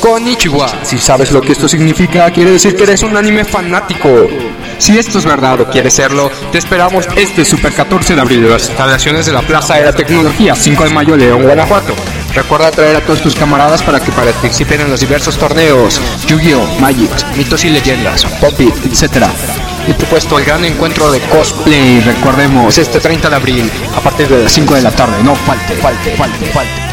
Konnichiwa. Si sabes lo que esto significa, quiere decir que eres un anime fanático. Si esto es verdad o quieres serlo, te esperamos este Super 14 de abril en las instalaciones de la Plaza de la Tecnología 5 de mayo, León, Guanajuato. Recuerda traer a todos tus camaradas para que participen en los diversos torneos, Yu-Gi-Oh, Magic, mitos y leyendas, Pop-It, etc. Y por supuesto el gran encuentro de cosplay, recordemos, este 30 de abril, a partir de las 5 de la tarde, no falte, falte, falte, falte.